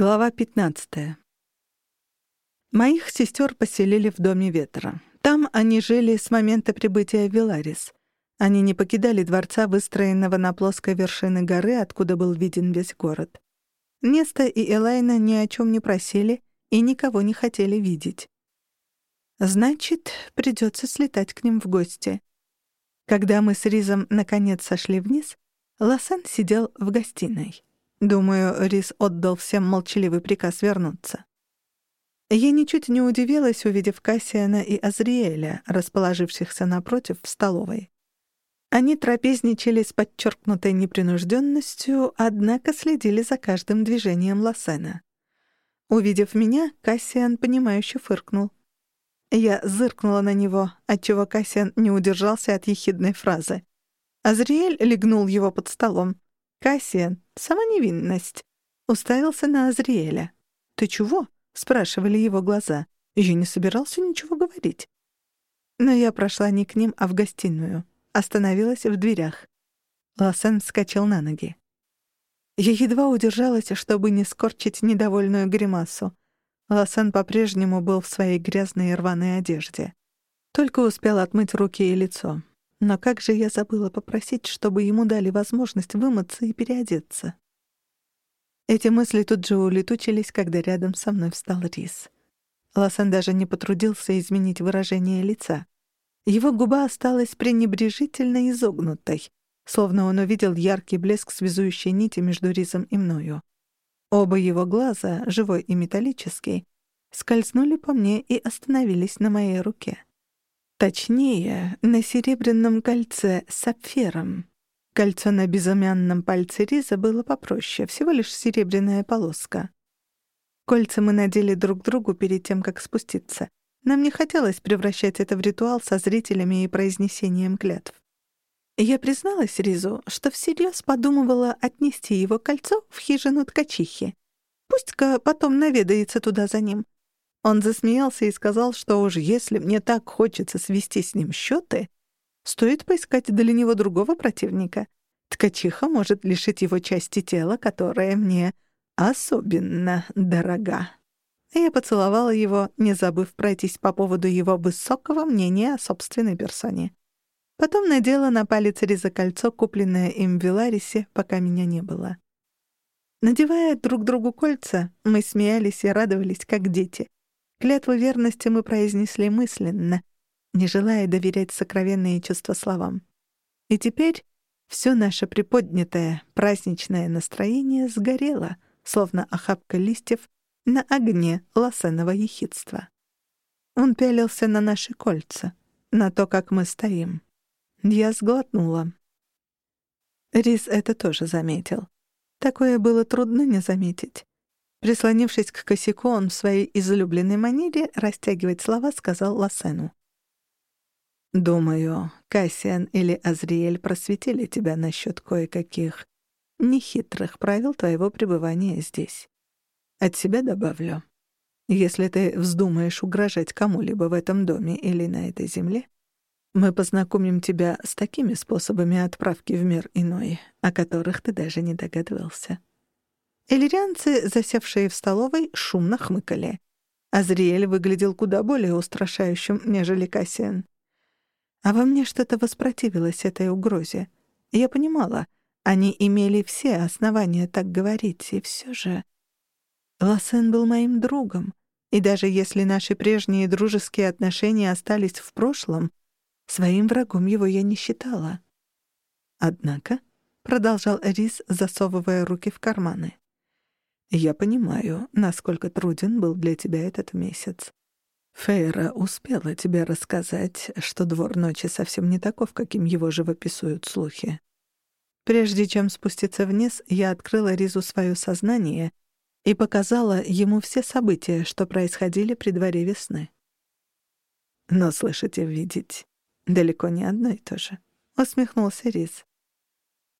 Глава 15. Моих сестер поселили в Доме Ветра. Там они жили с момента прибытия в Виларис. Они не покидали дворца, выстроенного на плоской вершине горы, откуда был виден весь город. Неста и Элайна ни о чем не просили и никого не хотели видеть. Значит, придется слетать к ним в гости. Когда мы с Ризом наконец сошли вниз, Лосен сидел в гостиной. Думаю, Рис отдал всем молчаливый приказ вернуться. Я ничуть не удивилась, увидев Кассиана и Азриэля, расположившихся напротив в столовой. Они трапезничали с подчеркнутой непринужденностью, однако следили за каждым движением Лосена. Увидев меня, Кассиан, понимающе фыркнул. Я зыркнула на него, отчего Кассиан не удержался от ехидной фразы. Азриэль легнул его под столом. Кассиан, сама невинность, уставился на Азриэля. «Ты чего?» — спрашивали его глаза. Я не собирался ничего говорить. Но я прошла не к ним, а в гостиную. Остановилась в дверях. Лосен вскочил на ноги. Я едва удержалась, чтобы не скорчить недовольную гримасу. Лосен по-прежнему был в своей грязной и рваной одежде. Только успел отмыть руки и лицо. Но как же я забыла попросить, чтобы ему дали возможность вымыться и переодеться. Эти мысли тут же улетучились, когда рядом со мной встал Рис. Ласан даже не потрудился изменить выражение лица. Его губа осталась пренебрежительно изогнутой, словно он увидел яркий блеск связующей нити между Ризом и мною. Оба его глаза, живой и металлический, скользнули по мне и остановились на моей руке. Точнее, на серебряном кольце с сапфиром. Кольцо на безымянном пальце Риза было попроще, всего лишь серебряная полоска. Кольца мы надели друг другу перед тем, как спуститься. Нам не хотелось превращать это в ритуал со зрителями и произнесением клятв. Я призналась Ризу, что всерьез подумывала отнести его кольцо в хижину ткачихи. Пусть-ка потом наведается туда за ним. Он засмеялся и сказал, что уж если мне так хочется свести с ним счеты, стоит поискать для него другого противника. Ткачиха может лишить его части тела, которая мне особенно дорога. Я поцеловала его, не забыв пройтись по поводу его высокого мнения о собственной персоне. Потом надела на палец Риза кольцо, купленное им в Виларисе, пока меня не было. Надевая друг другу кольца, мы смеялись и радовались, как дети. Клятву верности мы произнесли мысленно, не желая доверять сокровенные чувства словам. И теперь все наше приподнятое праздничное настроение сгорело, словно охапка листьев на огне лосеного ехидства. Он пялился на наши кольца, на то, как мы стоим. Я сглотнула. Рис это тоже заметил. Такое было трудно не заметить. Прислонившись к косяку, он в своей излюбленной манере растягивать слова сказал Лосену. «Думаю, Кассиан или Азриэль просветили тебя насчет кое-каких нехитрых правил твоего пребывания здесь. От себя добавлю. Если ты вздумаешь угрожать кому-либо в этом доме или на этой земле, мы познакомим тебя с такими способами отправки в мир иной, о которых ты даже не догадывался». Иллирианцы, засевшие в столовой, шумно хмыкали. Азриэль выглядел куда более устрашающим, нежели Кассиан. А во мне что-то воспротивилось этой угрозе. Я понимала, они имели все основания так говорить, и все же... Лассен был моим другом, и даже если наши прежние дружеские отношения остались в прошлом, своим врагом его я не считала. Однако, — продолжал Рис, засовывая руки в карманы, я понимаю, насколько труден был для тебя этот месяц. Фейра успела тебе рассказать, что двор ночи совсем не таков, каким его живописуют слухи. Прежде чем спуститься вниз, я открыла Ризу свое сознание и показала ему все события, что происходили при дворе весны. Но слышать и видеть далеко не одно и то же. Усмехнулся Риз.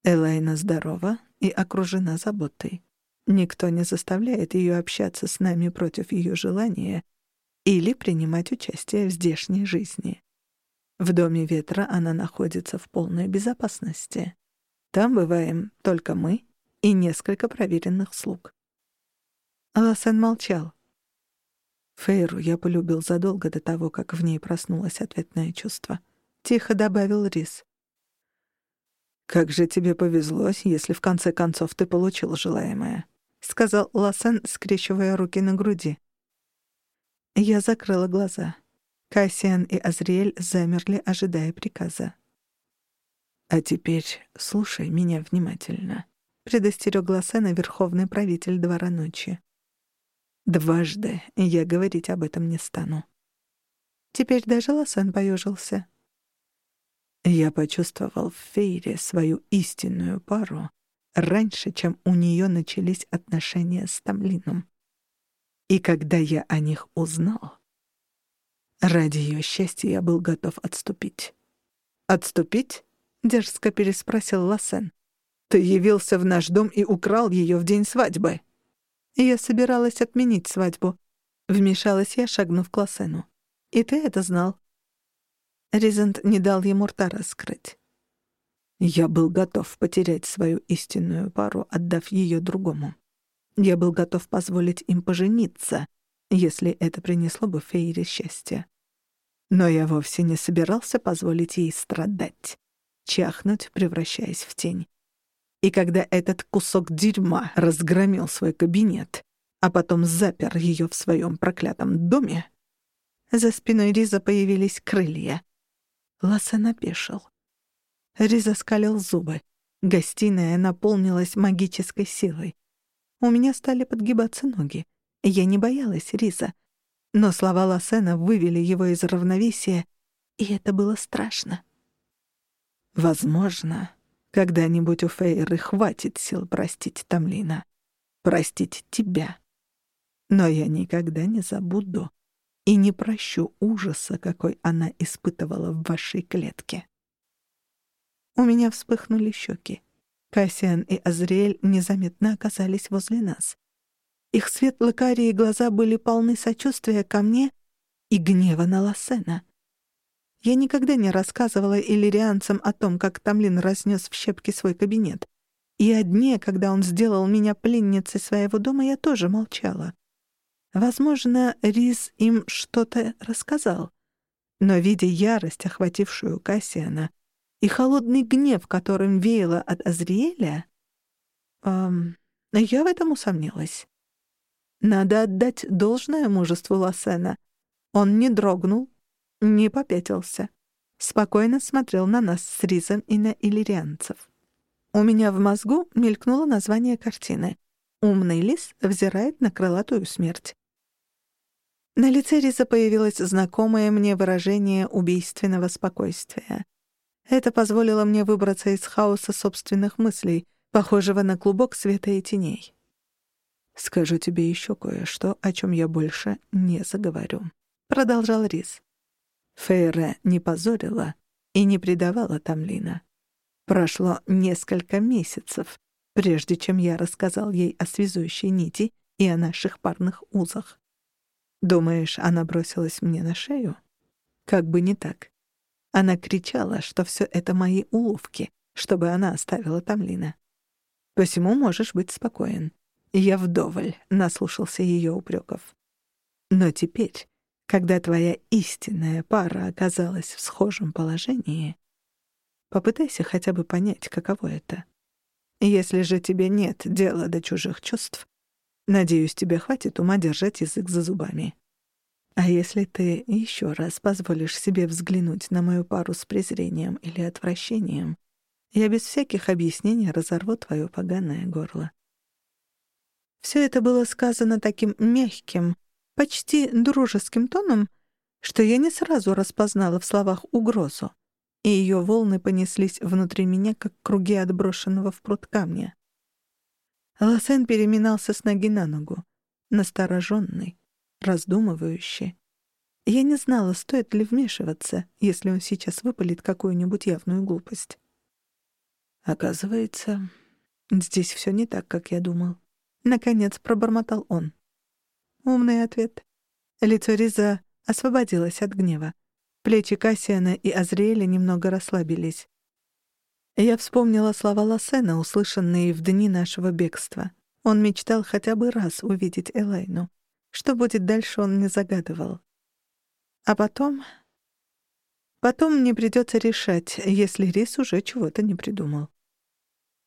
Элайна здорова и окружена заботой. Никто не заставляет ее общаться с нами против ее желания или принимать участие в здешней жизни. В доме ветра она находится в полной безопасности. Там бываем только мы и несколько проверенных слуг. Лассен молчал. Фейру я полюбил задолго до того, как в ней проснулось ответное чувство. Тихо добавил Рис. «Как же тебе повезло, если в конце концов ты получил желаемое», — сказал Лассен, скрещивая руки на груди. Я закрыла глаза. Кассиан и Азриэль замерли, ожидая приказа. «А теперь слушай меня внимательно», — предостерёг Лассена верховный правитель Двора Ночи. Дважды я говорить об этом не стану. Теперь даже Лосан поежился. Я почувствовал в Фейре свою истинную пару раньше, чем у нее начались отношения с Тамлином. И когда я о них узнал, ради ее счастья я был готов отступить. «Отступить?» — дерзко переспросил Лассен. «Ты явился в наш дом и украл ее в день свадьбы». Я собиралась отменить свадьбу. Вмешалась я, шагнув к Лосену. И ты это знал. Резент не дал ему рта раскрыть. Я был готов потерять свою истинную пару, отдав ее другому. Я был готов позволить им пожениться, если это принесло бы Фейре счастье. Но я вовсе не собирался позволить ей страдать, чахнуть, превращаясь в тень. И когда этот кусок дерьма разгромил свой кабинет, а потом запер ее в своем проклятом доме, за спиной Риза появились крылья. Лассен опешил. Риза скалил зубы. Гостиная наполнилась магической силой. У меня стали подгибаться ноги. Я не боялась Риза. Но слова Лассена вывели его из равновесия, и это было страшно. Возможно, когда-нибудь у Фейры хватит сил простить Тамлина, простить тебя. Но я никогда не забуду и не прощу ужаса, какой она испытывала в вашей клетке. У меня вспыхнули щеки. Кассиан и Азриэль незаметно оказались возле нас. Их светло-карие глаза были полны сочувствия ко мне и гнева на Лассена. Я никогда не рассказывала иллирианцам о том, как Тамлин разнес в щепки свой кабинет. И о дне, когда он сделал меня пленницей своего дома, я тоже молчала. Возможно, Рис им что-то рассказал. Но, видя ярость, охватившую Кассиана, и холодный гнев, которым веяло от Азриэля, эм, я в этом усомнилась. Надо отдать должное мужеству Лассена. Он не дрогнул, не попятился. Спокойно смотрел на нас с Ризом и на иллирианцев. У меня в мозгу мелькнуло название картины. «Умный лис взирает на крылатую смерть». На лице Риза появилось знакомое мне выражение убийственного спокойствия. Это позволило мне выбраться из хаоса собственных мыслей, похожего на клубок света и теней. «Скажу тебе еще кое-что, о чем я больше не заговорю», — продолжал Риз. Фейра не позорила и не предавала Тамлина. Прошло несколько месяцев, прежде чем я рассказал ей о связующей нити и о наших парных узах. Думаешь, она бросилась мне на шею? Как бы не так. Она кричала, что все это мои уловки, чтобы она оставила Тамлина. Посему можешь быть спокоен. Я вдоволь наслушался ее упреков. Но теперь когда твоя истинная пара оказалась в схожем положении, попытайся хотя бы понять, каково это. Если же тебе нет дела до чужих чувств, надеюсь, тебе хватит ума держать язык за зубами. А если ты еще раз позволишь себе взглянуть на мою пару с презрением или отвращением, я без всяких объяснений разорву твое поганое горло. Все это было сказано таким мягким, почти дружеским тоном, что я не сразу распознала в словах угрозу, и ее волны понеслись внутри меня, как круги отброшенного в пруд камня. Лосен переминался с ноги на ногу, настороженный, раздумывающий. Я не знала, стоит ли вмешиваться, если он сейчас выпалит какую-нибудь явную глупость. Оказывается, здесь все не так, как я думал. Наконец пробормотал он. Умный ответ. Лицо Риза освободилось от гнева. Плечи Кассиана и Азриэля немного расслабились. Я вспомнила слова Лассена, услышанные в дни нашего бегства. Он мечтал хотя бы раз увидеть Элайну. Что будет дальше, он не загадывал. А потом... Потом мне придется решать, если Рис уже чего-то не придумал.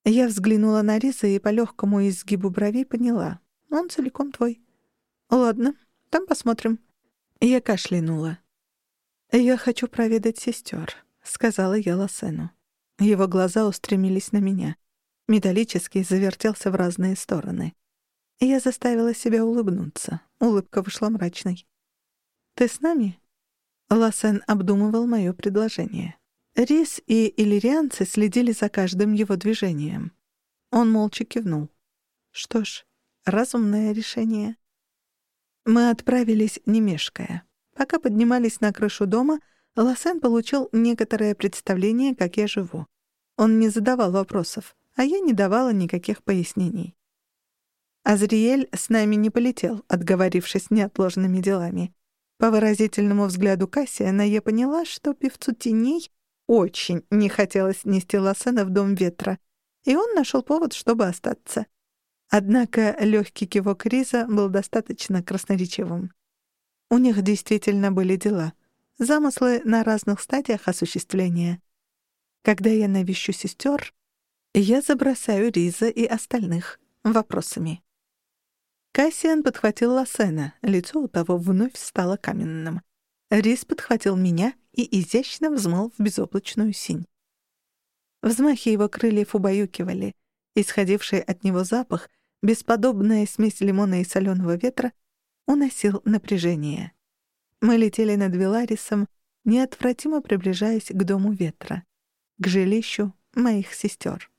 Я взглянула на Риса и по легкому изгибу бровей поняла. Он целиком твой. Ладно, там посмотрим. Я кашлянула. «Я хочу проведать сестер», — сказала я Лосену. Его глаза устремились на меня. Металлический завертелся в разные стороны. Я заставила себя улыбнуться. Улыбка вышла мрачной. «Ты с нами?» Лосен обдумывал мое предложение. Рис и иллирианцы следили за каждым его движением. Он молча кивнул. Что ж, разумное решение. Мы отправились, не мешкая. Пока поднимались на крышу дома, Лосен получил некоторое представление, как я живу. Он не задавал вопросов, а я не давала никаких пояснений. Азриэль с нами не полетел, отговорившись неотложными делами. По выразительному взгляду Кассиана я поняла, что певцу теней очень не хотелось нести Лосена в дом ветра, и он нашел повод, чтобы остаться. Однако легкий кивок Риза был достаточно красноречивым. У них действительно были дела. Замыслы на разных стадиях осуществления. Когда я навещу сестер, я забросаю Риза и остальных вопросами. Кассиан подхватил Лосена, лицо у того вновь стало каменным. Риз подхватил меня и изящно взмыл в безоблачную синь. Взмахи его крыльев убаюкивали. Исходивший от него запах, бесподобная смесь лимона и соленого ветра, уносил напряжение. Мы летели над Виларисом, неотвратимо приближаясь к Дому Ветра, к жилищу моих сестер.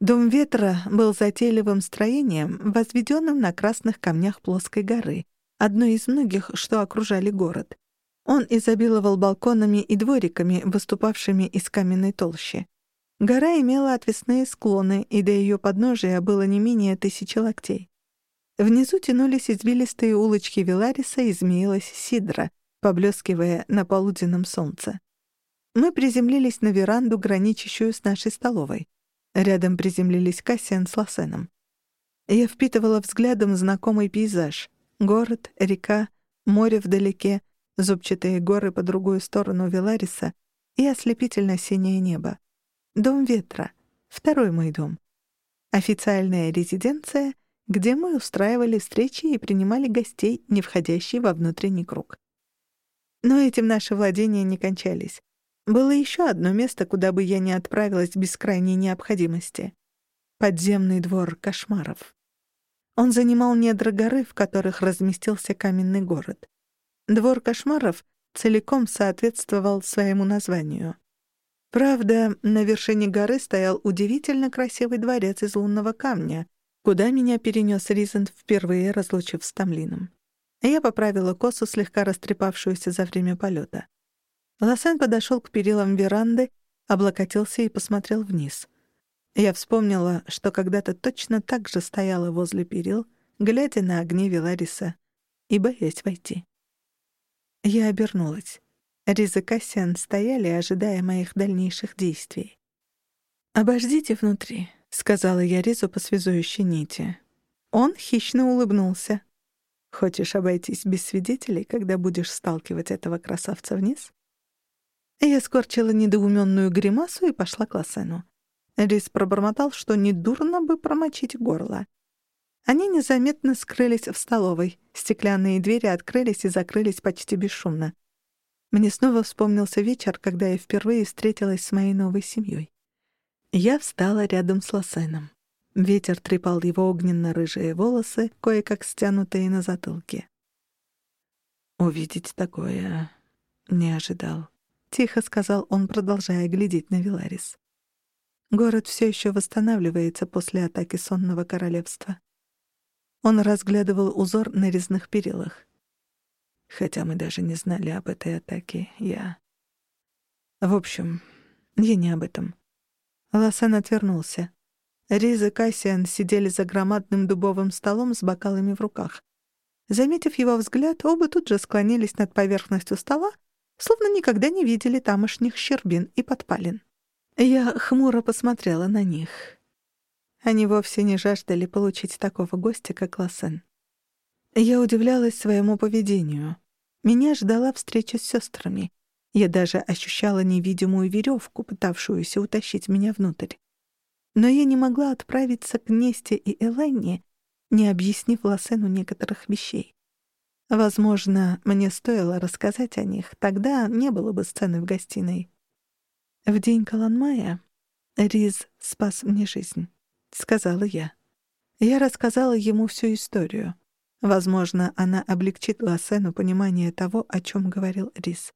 Дом Ветра был затейливым строением, возведенным на красных камнях плоской горы, одной из многих, что окружали город. Он изобиловал балконами и двориками, выступавшими из каменной толщи. Гора имела отвесные склоны, и до ее подножия было не менее тысячи локтей. Внизу тянулись извилистые улочки Вилариса и змеилась Сидра, поблескивая на полуденном солнце. Мы приземлились на веранду, граничащую с нашей столовой. Рядом приземлились Кассиан с Лосеном. Я впитывала взглядом знакомый пейзаж. Город, река, море вдалеке, зубчатые горы по другую сторону Вилариса и ослепительно синее небо. Дом ветра. Второй мой дом. Официальная резиденция — где мы устраивали встречи и принимали гостей, не входящие во внутренний круг. Но этим наши владения не кончались. Было еще одно место, куда бы я не отправилась без крайней необходимости. Подземный двор кошмаров. Он занимал недра горы, в которых разместился каменный город. Двор кошмаров целиком соответствовал своему названию. Правда, на вершине горы стоял удивительно красивый дворец из лунного камня, куда меня перенес Ризент, впервые разлучив с Тамлином. Я поправила косу, слегка растрепавшуюся за время полета. Лосен подошел к перилам веранды, облокотился и посмотрел вниз. Я вспомнила, что когда-то точно так же стояла возле перил, глядя на огни Велариса и боясь войти. Я обернулась. Риз и Кассиан стояли, ожидая моих дальнейших действий. «Обождите внутри», — сказала я Ризу по связующей нити. Он хищно улыбнулся. «Хочешь обойтись без свидетелей, когда будешь сталкивать этого красавца вниз?» Я скорчила недоуменную гримасу и пошла к Лосену. Риз пробормотал, что недурно бы промочить горло. Они незаметно скрылись в столовой. Стеклянные двери открылись и закрылись почти бесшумно. Мне снова вспомнился вечер, когда я впервые встретилась с моей новой семьей. Я встала рядом с Лосеном. Ветер трепал его огненно-рыжие волосы, кое-как стянутые на затылке. «Увидеть такое не ожидал», — тихо сказал он, продолжая глядеть на Виларис. «Город все еще восстанавливается после атаки сонного королевства». Он разглядывал узор на резных перилах. Хотя мы даже не знали об этой атаке, я... В общем, я не об этом. Лосен отвернулся. Риз и Кассиан сидели за громадным дубовым столом с бокалами в руках. Заметив его взгляд, оба тут же склонились над поверхностью стола, словно никогда не видели тамошних щербин и подпалин. Я хмуро посмотрела на них. Они вовсе не жаждали получить такого гостя, как Лассен. Я удивлялась своему поведению. Меня ждала встреча с сестрами. Я даже ощущала невидимую веревку, пытавшуюся утащить меня внутрь. Но я не могла отправиться к Несте и Эленне, не объяснив Лассену некоторых вещей. Возможно, мне стоило рассказать о них, тогда не было бы сцены в гостиной. В день Каланмая Риз спас мне жизнь, сказала я. Я рассказала ему всю историю. Возможно, она облегчит Лассену понимание того, о чем говорил Риз.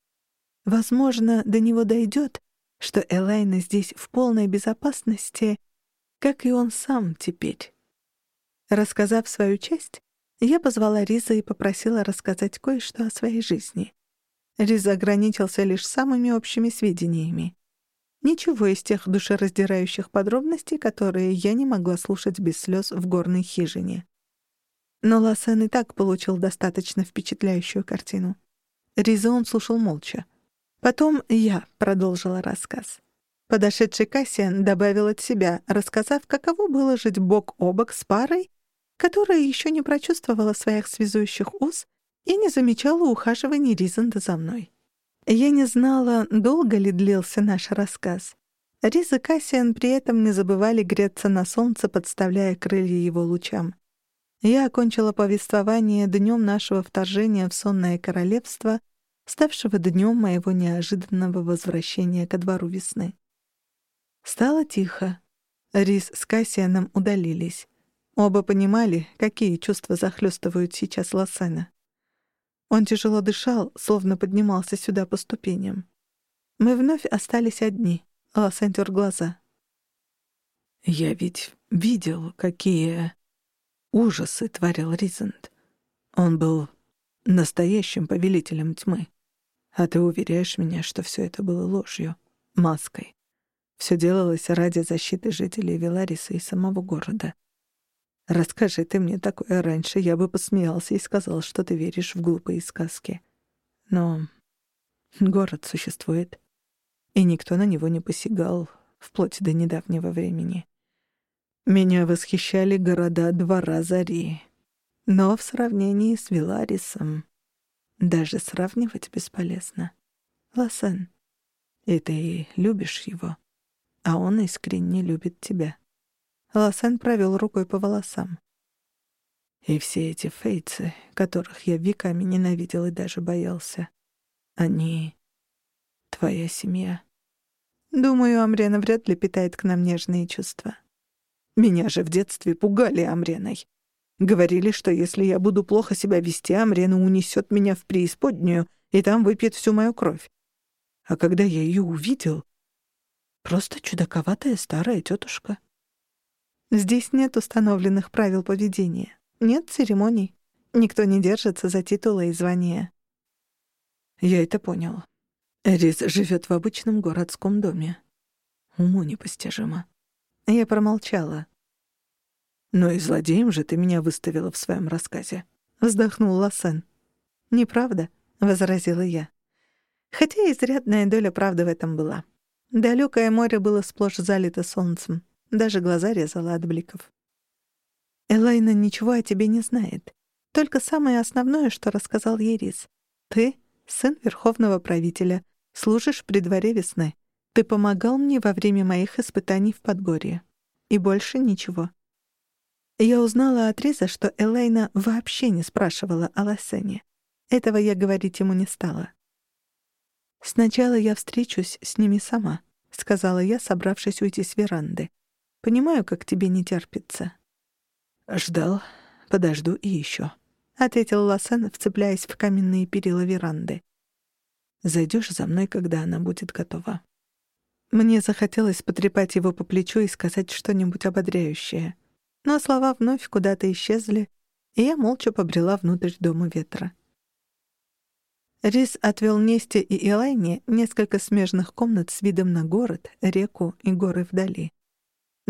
Возможно, до него дойдет, что Элайна здесь в полной безопасности, как и он сам теперь. Рассказав свою часть, я позвала Риза и попросила рассказать кое-что о своей жизни. Риз ограничился лишь самыми общими сведениями. Ничего из тех душераздирающих подробностей, которые я не могла слушать без слез в горной хижине. Но Лассен и так получил достаточно впечатляющую картину. Риза он слушал молча. Потом я продолжила рассказ. Подошедший Кассиан добавил от себя, рассказав, каково было жить бок о бок с парой, которая еще не прочувствовала своих связующих уз и не замечала ухаживаний Ризанда за мной. Я не знала, долго ли длился наш рассказ. Риз и Кассиан при этом не забывали греться на солнце, подставляя крылья его лучам. Я окончила повествование днем нашего вторжения в сонное королевство, ставшего днем моего неожиданного возвращения ко двору весны. Стало тихо. Рис с Кассианом удалились. Оба понимали, какие чувства захлестывают сейчас Лассена. Он тяжело дышал, словно поднимался сюда по ступеням. Мы вновь остались одни. Лассен тер глаза. «Я ведь видел, какие ужасы творил Ризент. Он был настоящим повелителем тьмы. А ты уверяешь меня, что все это было ложью, маской. Все делалось ради защиты жителей Велариса и самого города. Расскажи ты мне такое раньше, я бы посмеялся и сказал, что ты веришь в глупые сказки. Но город существует, и никто на него не посягал, вплоть до недавнего времени. Меня восхищали города двора Зари. Но в сравнении с Виларисом даже сравнивать бесполезно. Лосен, и ты любишь его, а он искренне любит тебя. Лосен провел рукой по волосам. И все эти фейцы, которых я веками ненавидел и даже боялся, они — твоя семья. Думаю, Амрена вряд ли питает к нам нежные чувства. Меня же в детстве пугали Амреной. Говорили, что если я буду плохо себя вести, Амрена унесет меня в преисподнюю и там выпьет всю мою кровь. А когда я ее увидел, просто чудаковатая старая тетушка. Здесь нет установленных правил поведения, нет церемоний. Никто не держится за титулы и звания. Я это понял. Рис живет в обычном городском доме. Уму непостижимо. Я промолчала. «Но и злодеем же ты меня выставила в своем рассказе», — вздохнул Лассен. «Неправда», — возразила я. Хотя изрядная доля правды в этом была. Далёкое море было сплошь залито солнцем. Даже глаза резала от бликов. Элайна ничего о тебе не знает. Только самое основное, что рассказал ей Рис. Ты — сын верховного правителя, служишь при дворе весны. Ты помогал мне во время моих испытаний в Подгорье. И больше ничего. Я узнала от Риза, что Элайна вообще не спрашивала о Лассене. Этого я говорить ему не стала. «Сначала я встречусь с ними сама», — сказала я, собравшись уйти с веранды. Понимаю, как тебе не терпится». «Ждал, подожду и еще», — ответил Лассен, вцепляясь в каменные перила веранды. Зайдешь за мной, когда она будет готова». Мне захотелось потрепать его по плечу и сказать что-нибудь ободряющее. Но слова вновь куда-то исчезли, и я молча побрела внутрь дома ветра. Рис отвел Несте и Элайне несколько смежных комнат с видом на город, реку и горы вдали.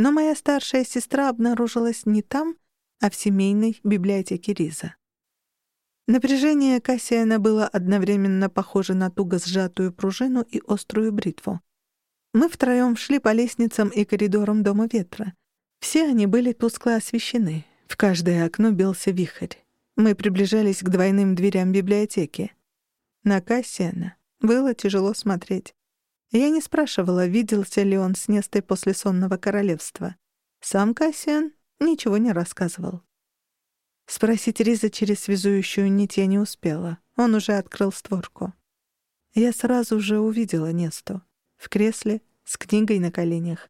Но моя старшая сестра обнаружилась не там, а в семейной библиотеке Риза. Напряжение Кассиана было одновременно похоже на туго сжатую пружину и острую бритву. Мы втроем шли по лестницам и коридорам Дома Ветра. Все они были тускло освещены. В каждое окно бился вихрь. Мы приближались к двойным дверям библиотеки. На Кассиана было тяжело смотреть. Я не спрашивала, виделся ли он с Нестой после сонного королевства. Сам Кассиан ничего не рассказывал. Спросить Риза через связующую нить я не успела. Он уже открыл створку. Я сразу же увидела Несту. В кресле, с книгой на коленях.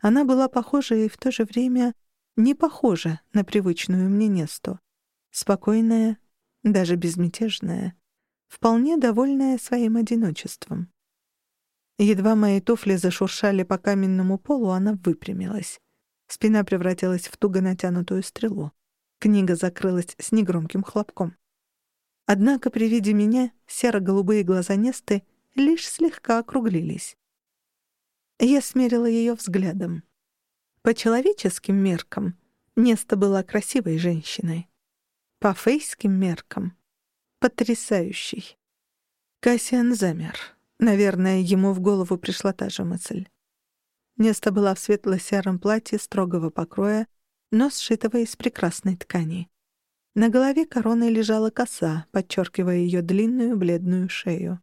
Она была похожа и в то же время не похожа на привычную мне Несту. Спокойная, даже безмятежная, вполне довольная своим одиночеством. Едва мои туфли зашуршали по каменному полу, она выпрямилась. Спина превратилась в туго натянутую стрелу. Книга закрылась с негромким хлопком. Однако при виде меня серо-голубые глаза Несты лишь слегка округлились. Я смерила ее взглядом. По человеческим меркам Неста была красивой женщиной. По фейским меркам — потрясающей. Кассиан замер. Наверное, ему в голову пришла та же мысль. Неста была в светло-сером платье строгого покроя, но сшитого из прекрасной ткани. На голове короной лежала коса, подчеркивая ее длинную бледную шею.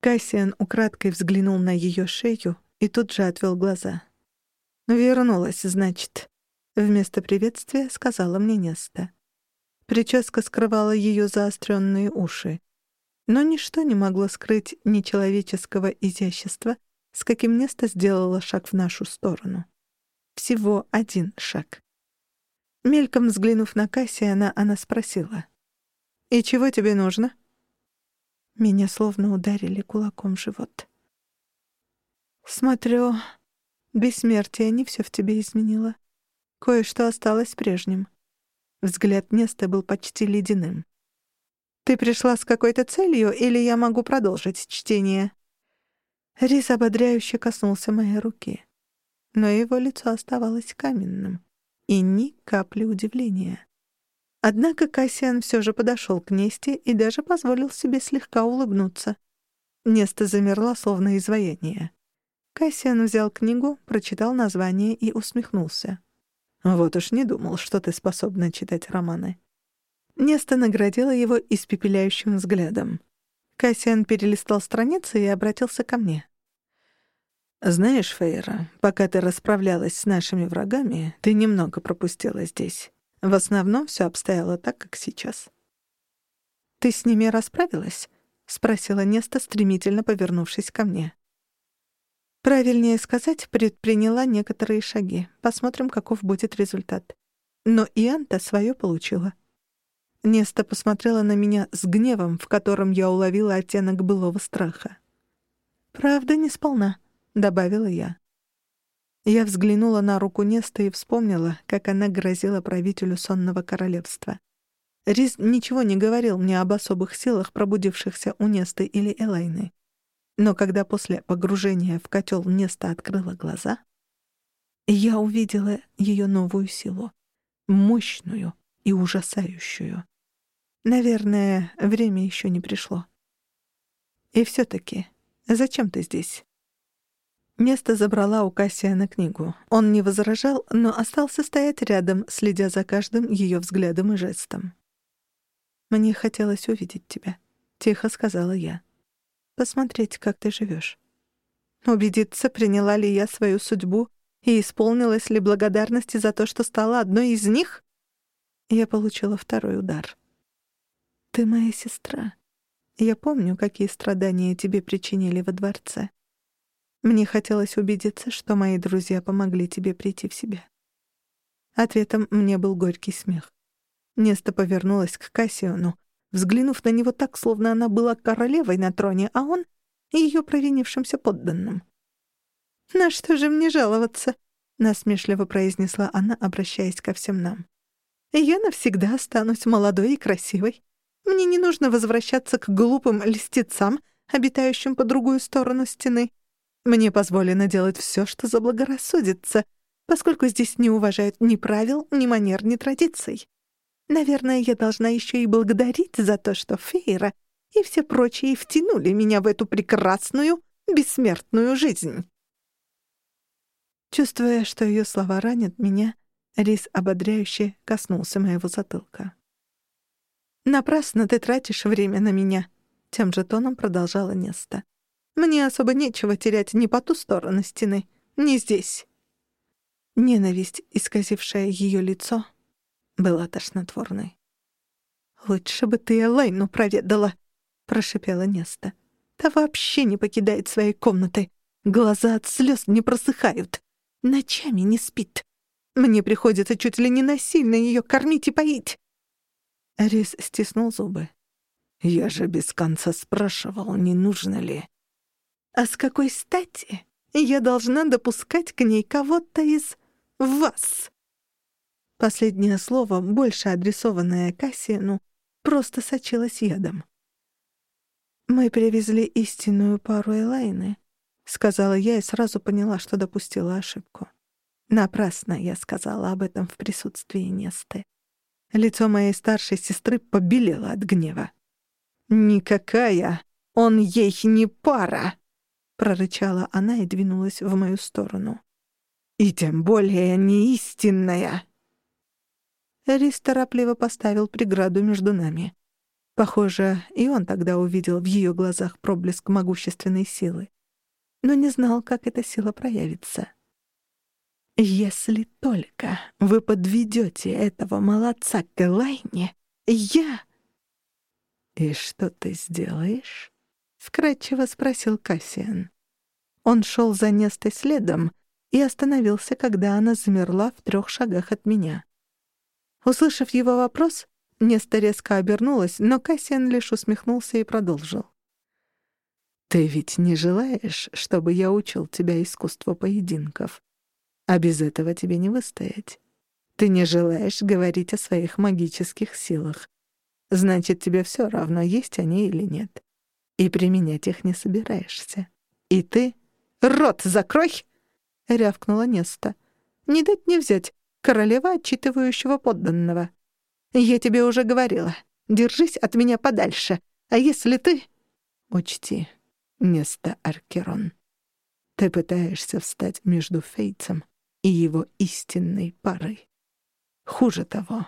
Кассиан украдкой взглянул на ее шею и тут же отвел глаза. «Вернулась, значит», — вместо приветствия сказала мне Неста. Прическа скрывала ее заостренные уши. Но ничто не могло скрыть нечеловеческого изящества, с каким Неста сделала шаг в нашу сторону. Всего один шаг. Мельком взглянув на Кассиана, она спросила. «И чего тебе нужно?» Меня словно ударили кулаком в живот. Смотрю, бессмертие не все в тебе изменило. Кое-что осталось прежним. Взгляд Неста был почти ледяным. «Ты пришла с какой-то целью, или я могу продолжить чтение?» Рис ободряюще коснулся моей руки. Но его лицо оставалось каменным. И ни капли удивления. Однако Кассиан все же подошел к Несте и даже позволил себе слегка улыбнуться. Неста замерла, словно изваяние. Кассиан взял книгу, прочитал название и усмехнулся. «Вот уж не думал, что ты способна читать романы». Неста наградила его испепеляющим взглядом. Кассиан перелистал страницы и обратился ко мне. «Знаешь, Фейра, пока ты расправлялась с нашими врагами, ты немного пропустила здесь. В основном все обстояло так, как сейчас». «Ты с ними расправилась?» — спросила Неста, стремительно повернувшись ко мне. Правильнее сказать, предприняла некоторые шаги. Посмотрим, каков будет результат. Но и Анта свое получила. Неста посмотрела на меня с гневом, в котором я уловила оттенок былого страха. «Правда, не сполна», — добавила я. Я взглянула на руку Неста и вспомнила, как она грозила правителю сонного королевства. Риз ничего не говорил мне об особых силах, пробудившихся у Несты или Элайны. Но когда после погружения в котел Неста открыла глаза, я увидела ее новую силу, мощную и ужасающую. Наверное, время еще не пришло. И все-таки, зачем ты здесь? Место забрала у Кассиана книгу. Он не возражал, но остался стоять рядом, следя за каждым ее взглядом и жестом. «Мне хотелось увидеть тебя», — тихо сказала я посмотреть, как ты живешь. Убедиться, приняла ли я свою судьбу и исполнилась ли благодарности за то, что стала одной из них? Я получила второй удар. «Ты моя сестра. Я помню, какие страдания тебе причинили во дворце. Мне хотелось убедиться, что мои друзья помогли тебе прийти в себя». Ответом мне был горький смех. Неста повернулась к Кассиону, взглянув на него так, словно она была королевой на троне, а он — ее провинившимся подданным. «На что же мне жаловаться?» — насмешливо произнесла она, обращаясь ко всем нам. «Я навсегда останусь молодой и красивой. Мне не нужно возвращаться к глупым льстецам, обитающим по другую сторону стены. Мне позволено делать все, что заблагорассудится, поскольку здесь не уважают ни правил, ни манер, ни традиций. Наверное, я должна еще и благодарить за то, что Фейра и все прочие втянули меня в эту прекрасную, бессмертную жизнь. Чувствуя, что ее слова ранят меня, Рис ободряюще коснулся моего затылка. «Напрасно ты тратишь время на меня», — тем же тоном продолжала Неста. «Мне особо нечего терять ни по ту сторону стены, ни здесь». Ненависть, исказившая ее лицо, была тошнотворной. «Лучше бы ты Элайну проведала», — прошипела Неста. «Та вообще не покидает своей комнаты. Глаза от слез не просыхают. Ночами не спит. Мне приходится чуть ли не насильно ее кормить и поить». Рис стиснул зубы. «Я же без конца спрашивал, не нужно ли...» «А с какой стати я должна допускать к ней кого-то из вас?» Последнее слово, больше адресованное Кассиану, просто сочилось ядом. «Мы привезли истинную пару Элайны», — сказала я и сразу поняла, что допустила ошибку. Напрасно я сказала об этом в присутствии Несты. Лицо моей старшей сестры побелело от гнева. «Никакая! Он ей не пара!» — прорычала она и двинулась в мою сторону. «И тем более не истинная!» Рис торопливо поставил преграду между нами. Похоже, и он тогда увидел в ее глазах проблеск могущественной силы. Но не знал, как эта сила проявится. «Если только вы подведете этого молодца к Элайне, я...» «И что ты сделаешь?» — вкратчиво спросил Кассиан. Он шел за Нестой следом и остановился, когда она замерла в трех шагах от меня. Услышав его вопрос, Неста резко обернулась, но Кассиан лишь усмехнулся и продолжил. «Ты ведь не желаешь, чтобы я учил тебя искусству поединков? А без этого тебе не выстоять. Ты не желаешь говорить о своих магических силах. Значит, тебе все равно, есть они или нет. И применять их не собираешься. И ты... «Рот закрой!» — рявкнула Неста. «Не дать не взять королева отчитывающего подданного. «Я тебе уже говорила, держись от меня подальше, а если ты...» «Учти, место Аркерон. Ты пытаешься встать между Фейтсом и его истинной парой. Хуже того,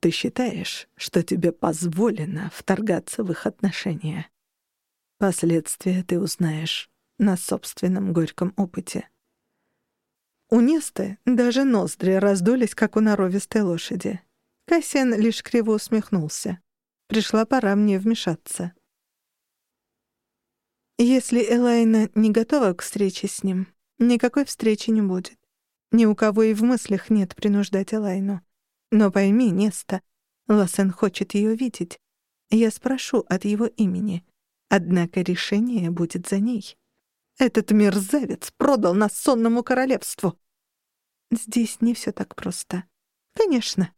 ты считаешь, что тебе позволено вторгаться в их отношения. Последствия ты узнаешь на собственном горьком опыте. У Несты даже ноздри раздулись, как у норовистой лошади. Кассиан лишь криво усмехнулся. Пришла пора мне вмешаться. Если Элайна не готова к встрече с ним, никакой встречи не будет. Ни у кого и в мыслях нет принуждать Элайну. Но пойми, Неста, Лассен хочет ее видеть. Я спрошу от его имени. Однако решение будет за ней. Этот мерзавец продал нас сонному королевству. Здесь не все так просто. Конечно.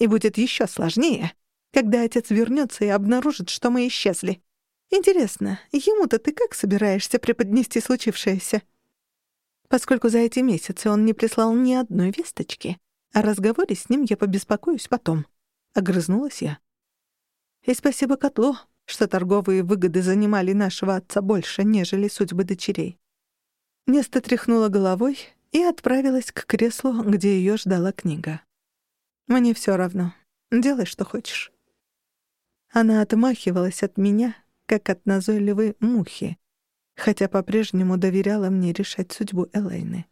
И будет еще сложнее, когда отец вернется и обнаружит, что мы исчезли. Интересно, ему-то ты как собираешься преподнести случившееся? Поскольку за эти месяцы он не прислал ни одной весточки, о разговоре с ним я побеспокоюсь потом. Огрызнулась я. И спасибо котлу, что торговые выгоды занимали нашего отца больше, нежели судьбы дочерей. Неста тряхнула головой и отправилась к креслу, где ее ждала книга. «Мне все равно. Делай, что хочешь». Она отмахивалась от меня, как от назойливой мухи, хотя по-прежнему доверяла мне решать судьбу Элейны.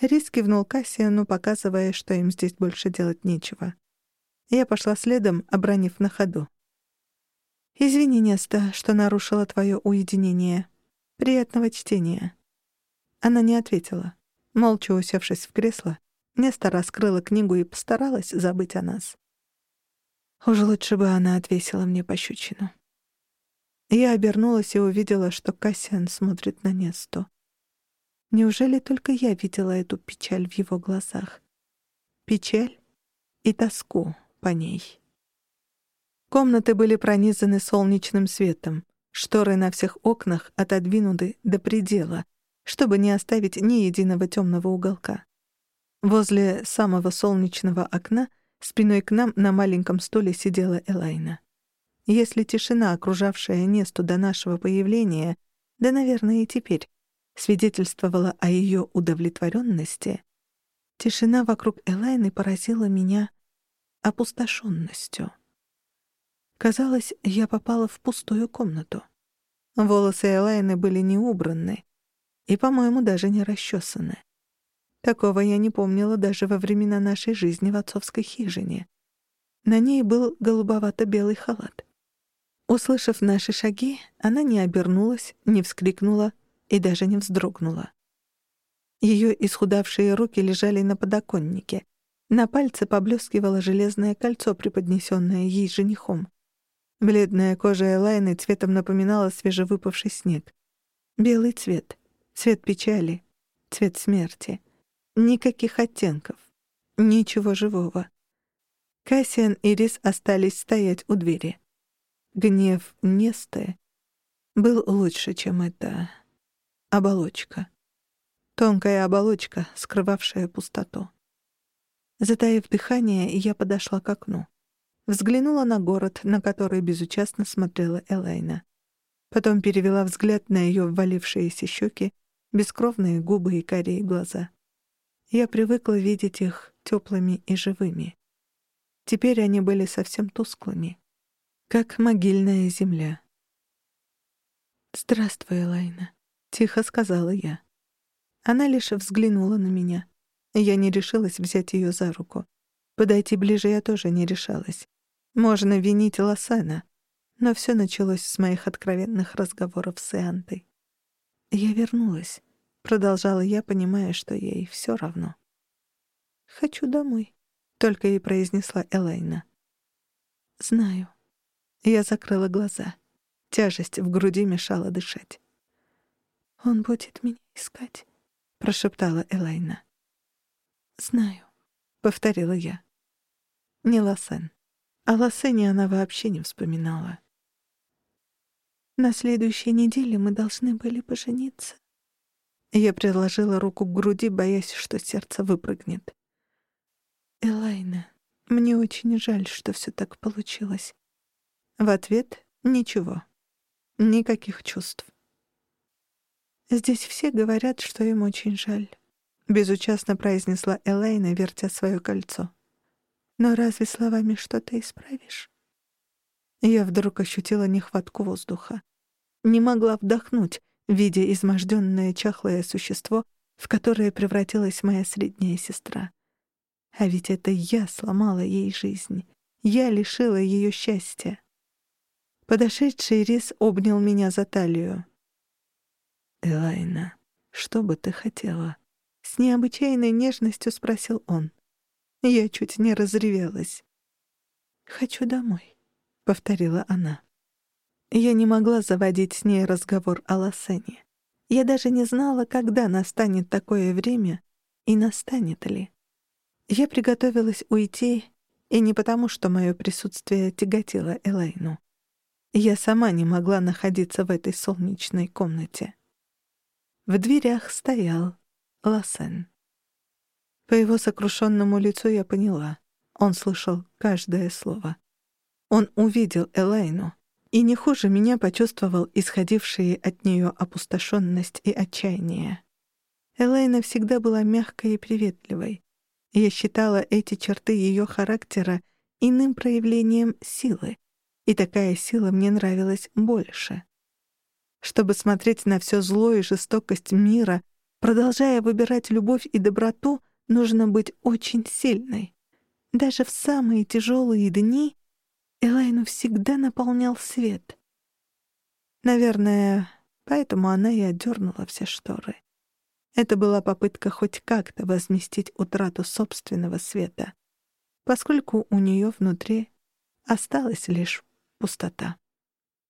Рис кивнул Кассиану, показывая, что им здесь больше делать нечего. Я пошла следом, обронив на ходу. «Извини, Неста, что нарушила твое уединение. Приятного чтения». Она не ответила. Молча усевшись в кресло, Неста раскрыла книгу и постаралась забыть о нас. Уж лучше бы она отвесила мне пощечину. Я обернулась и увидела, что Кассиан смотрит на Несту. Неужели только я видела эту печаль в его глазах? Печаль и тоску по ней. Комнаты были пронизаны солнечным светом. Шторы на всех окнах отодвинуты до предела, чтобы не оставить ни единого темного уголка. Возле самого солнечного окна спиной к нам на маленьком стуле сидела Элайна. Если тишина, окружавшая Несту до нашего появления, да, наверное, и теперь, свидетельствовала о ее удовлетворенности, тишина вокруг Элайны поразила меня опустошенностью. Казалось, я попала в пустую комнату. Волосы Элайны были не убраны и, по-моему, даже не расчесаны. Такого я не помнила даже во времена нашей жизни в отцовской хижине. На ней был голубовато-белый халат. Услышав наши шаги, она не обернулась, не вскрикнула и даже не вздрогнула. Ее исхудавшие руки лежали на подоконнике. На пальце поблескивало железное кольцо, преподнесенное ей женихом. Бледная кожа Элайны цветом напоминала свежевыпавший снег. Белый цвет, цвет печали, цвет смерти. Никаких оттенков, ничего живого. Кассиан и Рис остались стоять у двери. Гнев Несты был лучше, чем эта оболочка. Тонкая оболочка, скрывавшая пустоту. Затаив дыхание, я подошла к окну. Взглянула на город, на который безучастно смотрела Элайна. Потом перевела взгляд на ее ввалившиеся щеки, бескровные губы и карие глаза. Я привыкла видеть их теплыми и живыми. Теперь они были совсем тусклыми, как могильная земля. «Здравствуй, Элайна», — тихо сказала я. Она лишь взглянула на меня. Я не решилась взять ее за руку. Подойти ближе я тоже не решалась. Можно винить Лосена, но все началось с моих откровенных разговоров с Иантой. «Я вернулась», — продолжала я, понимая, что ей все равно. «Хочу домой», только и произнесла Элайна. Знаю. Я закрыла глаза. Тяжесть в груди мешала дышать. Он будет меня искать, прошептала Элайна. Знаю, повторила я. Не Лосен. О Лосене она вообще не вспоминала. На следующей неделе мы должны были пожениться. Я приложила руку к груди, боясь, что сердце выпрыгнет. «Элайна, мне очень жаль, что все так получилось». В ответ — ничего. Никаких чувств. «Здесь все говорят, что им очень жаль», — безучастно произнесла Элайна, вертя свое кольцо. «Но разве словами что-то исправишь?» Я вдруг ощутила нехватку воздуха. Не могла вдохнуть, видя изможденное чахлое существо, в которое превратилась моя средняя сестра. А ведь это я сломала ей жизнь. Я лишила ее счастья. Подошедший Рис обнял меня за талию. «Элайна, что бы ты хотела?» С необычайной нежностью спросил он. Я чуть не разревелась. «Хочу домой», — повторила она. Я не могла заводить с ней разговор о Лосене. Я даже не знала, когда настанет такое время и настанет ли. Я приготовилась уйти, и не потому, что мое присутствие тяготило Элейну. Я сама не могла находиться в этой солнечной комнате. В дверях стоял Лассен. По его сокрушенному лицу я поняла. Он слышал каждое слово. Он увидел Элайну и не хуже меня почувствовал исходившие от нее опустошенность и отчаяние. Элайна всегда была мягкой и приветливой. Я считала эти черты ее характера иным проявлением силы, и такая сила мне нравилась больше. Чтобы смотреть на все зло и жестокость мира, продолжая выбирать любовь и доброту, нужно быть очень сильной. Даже в самые тяжелые дни Элайну всегда наполнял свет. Наверное, поэтому она и отдернула все шторы. Это была попытка хоть как-то возместить утрату собственного света, поскольку у нее внутри осталась лишь пустота.